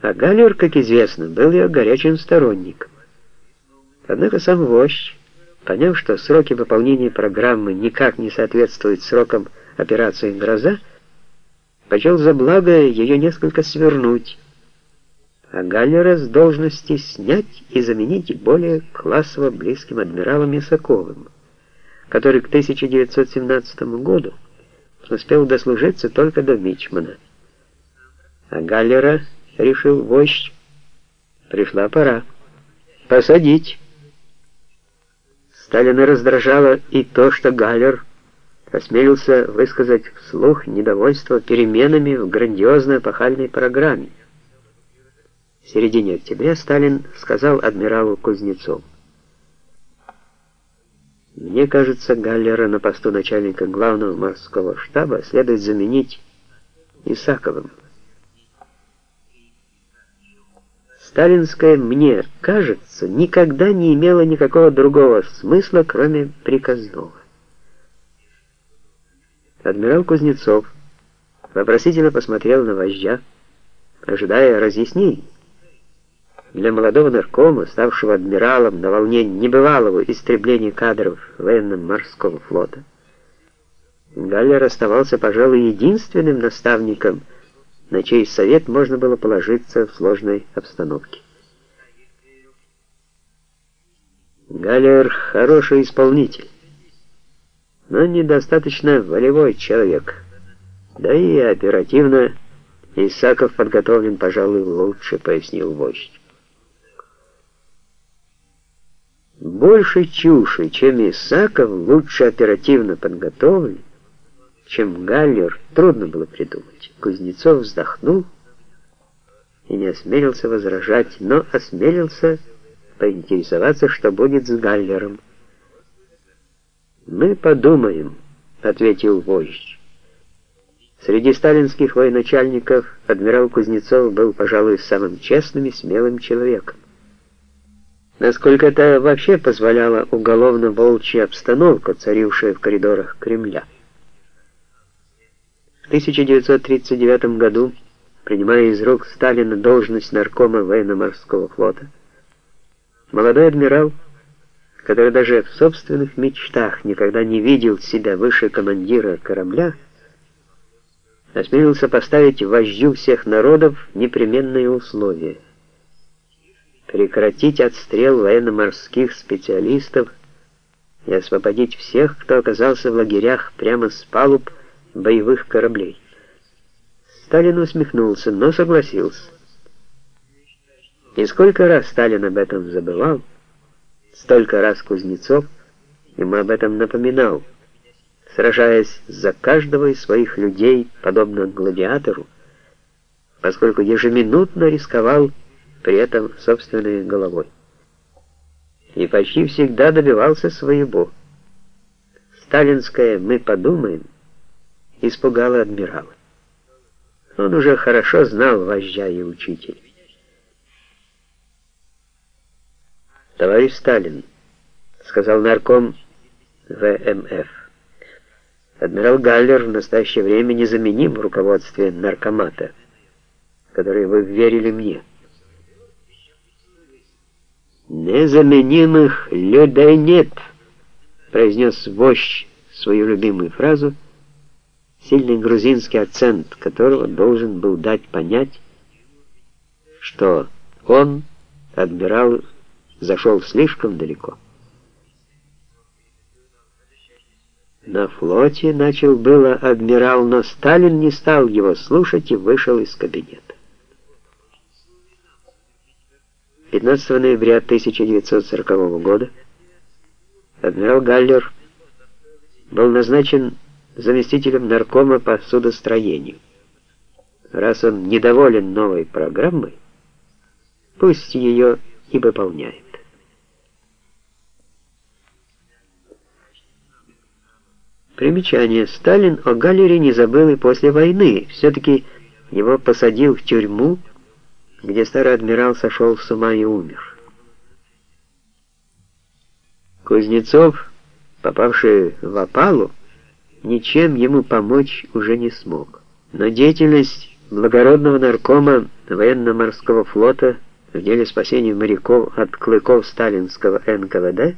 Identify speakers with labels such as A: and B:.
A: А Галлер, как известно, был ее горячим сторонником. Однако сам вождь, поняв, что сроки выполнения программы никак не соответствуют срокам операции «Гроза», почел за благо ее несколько свернуть, а Галлера с должности снять и заменить более классово близким адмиралом Исаковым, который к 1917 году успел дослужиться только до Мичмана. А Галлера, решил вождь, пришла пора посадить. Сталина раздражало и то, что Галлер осмелился высказать вслух недовольство переменами в грандиозной эпохальной программе. В середине октября Сталин сказал адмиралу Кузнецову, «Мне кажется, Галлера на посту начальника главного морского штаба следует заменить Исаковым». Сталинское «мне кажется» никогда не имело никакого другого смысла, кроме приказного. Адмирал Кузнецов вопросительно посмотрел на вождя, ожидая разъяснений. Для молодого наркома, ставшего адмиралом на волне небывалого истребления кадров военно-морского флота, Галлер оставался, пожалуй, единственным наставником, на чей совет можно было положиться в сложной обстановке. Галлер хороший исполнитель, но недостаточно волевой человек, да и оперативно Исаков подготовлен, пожалуй, лучше, пояснил вождь. Больше чуши, чем Исаков, лучше оперативно подготовлен, чем Галлер, трудно было придумать. Кузнецов вздохнул и не осмелился возражать, но осмелился поинтересоваться, что будет с Галлером. «Мы подумаем», — ответил вождь. Среди сталинских военачальников адмирал Кузнецов был, пожалуй, самым честным и смелым человеком насколько это вообще позволяла уголовно-волчья обстановка, царившая в коридорах Кремля. В 1939 году, принимая из рук Сталина должность наркома военно-морского флота, молодой адмирал, который даже в собственных мечтах никогда не видел себя выше командира корабля, осмелился поставить вождю всех народов непременные условия — прекратить отстрел военно-морских специалистов и освободить всех, кто оказался в лагерях прямо с палуб боевых кораблей. Сталин усмехнулся, но согласился. И сколько раз Сталин об этом забывал, столько раз Кузнецов ему об этом напоминал, сражаясь за каждого из своих людей, подобно гладиатору, поскольку ежеминутно рисковал при этом собственной головой. И почти всегда добивался своего. Сталинское «мы подумаем» испугало адмирала. Он уже хорошо знал вождя и учителя. «Товарищ Сталин», — сказал нарком ВМФ, «адмирал Галлер в настоящее время незаменим в руководстве наркомата, который вы верили мне». «Незаменимых людей нет», — произнес вождь свою любимую фразу, сильный грузинский акцент которого должен был дать понять, что он, адмирал, зашел слишком далеко. На флоте начал было адмирал, но Сталин не стал его слушать и вышел из кабинета. 15 ноября 1940 года адмирал Галлер был назначен заместителем наркома по судостроению. Раз он недоволен новой программой, пусть ее и выполняет. Примечание. Сталин о Галлере не забыл и после войны. Все-таки его посадил в тюрьму где старый адмирал сошел с ума и умер. Кузнецов, попавший в опалу, ничем ему помочь уже не смог. Но деятельность благородного наркома военно-морского флота в деле спасения моряков от клыков сталинского НКВД